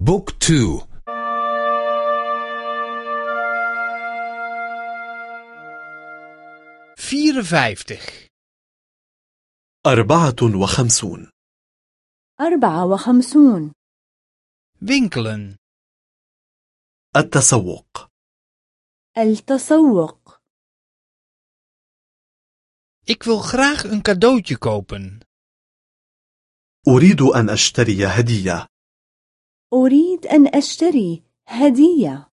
بوك تو. vierenvijftig أربعة وخمسون. أربعة وخمسون. Winkelen. التسوق. التسوق. Ik wil graag een cadeautje kopen. أريد أن أشتري هدية. أريد أن أشتري هدية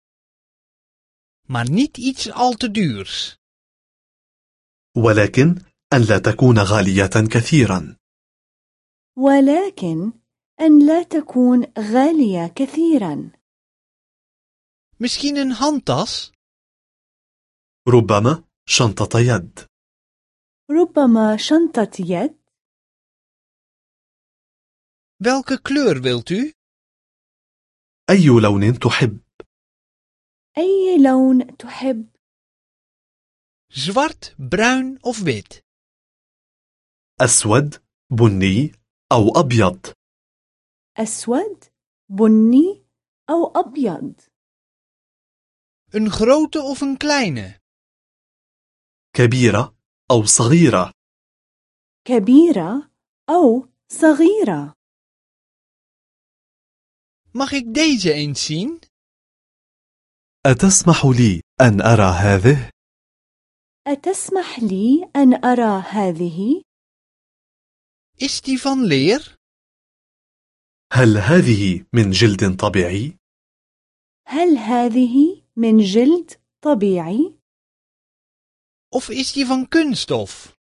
Maar niet iets al te duurs. ولكن أن لا تكون غالية كثيرا ولكن أن لا تكون غالية كثيرا Misschien een handtas? ربما شنطة يد ربما شنطة يد Welke kleur wilt u? أي لون تحب؟ أي لون تحب؟ Zwart, bruin of wit? أسود بني أو أبيض. أسود بني أو أبيض. Een grote of een kleine? كبيرة أو صغيرة. كبيرة أو صغيرة. Mag ik deze eens zien? أتسمح لي أن أرى هذه؟ أتسمح لي أن أرى هذه؟ Is die van leer? هل هذه من جلد طبيعي؟ هل هذه من جلد طبيعي؟ Of is die van kunststof?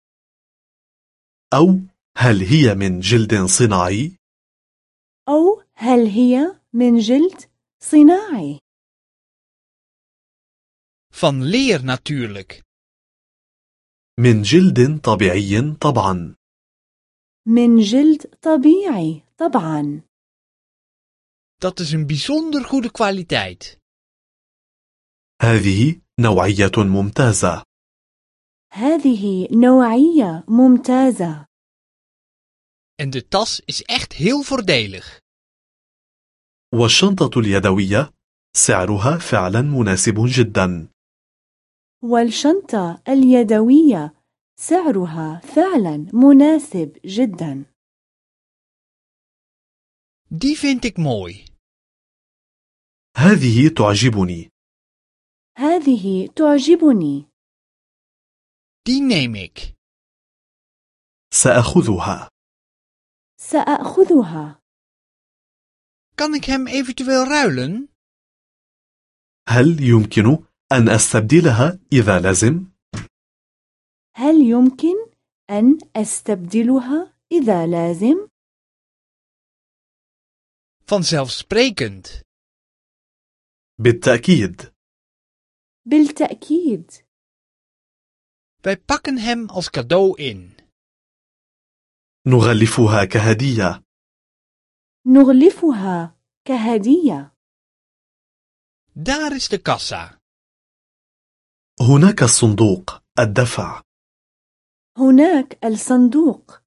أو هل هي من جلد صناعي؟ أو هل هي من جلد صناعي؟ Van leer natuurlijk. من جلد طبيعي طبعا من جلد طبيعي طبعا Dat is een bijzonder goede kwaliteit. هذه نوعية ممتازة هذه نوعية ممتازة En de tas is echt heel voordelig. والشنطة اليدوية سعرها فعلا مناسب جدا. والشنطة اليدوية سعرها فعلا مناسب جدا. Vind ik mooi. هذه تعجبني. هذه تعجبني. Neem ik. سأخذها. سأخذها. Kan ik hem eventueel ruilen? هل يمكن أن أستبدلها إذا لازم؟ هل يمكن أن أستبدلها إذا لازم؟ Vanzelfsprekend. بالتأكيد بالتأكيد Wij pakken hem als cadeau in. نغلفها كهدية نغلفها كهدية. Daar is de kassa. هناك الصندوق الدفع. هناك الصندوق.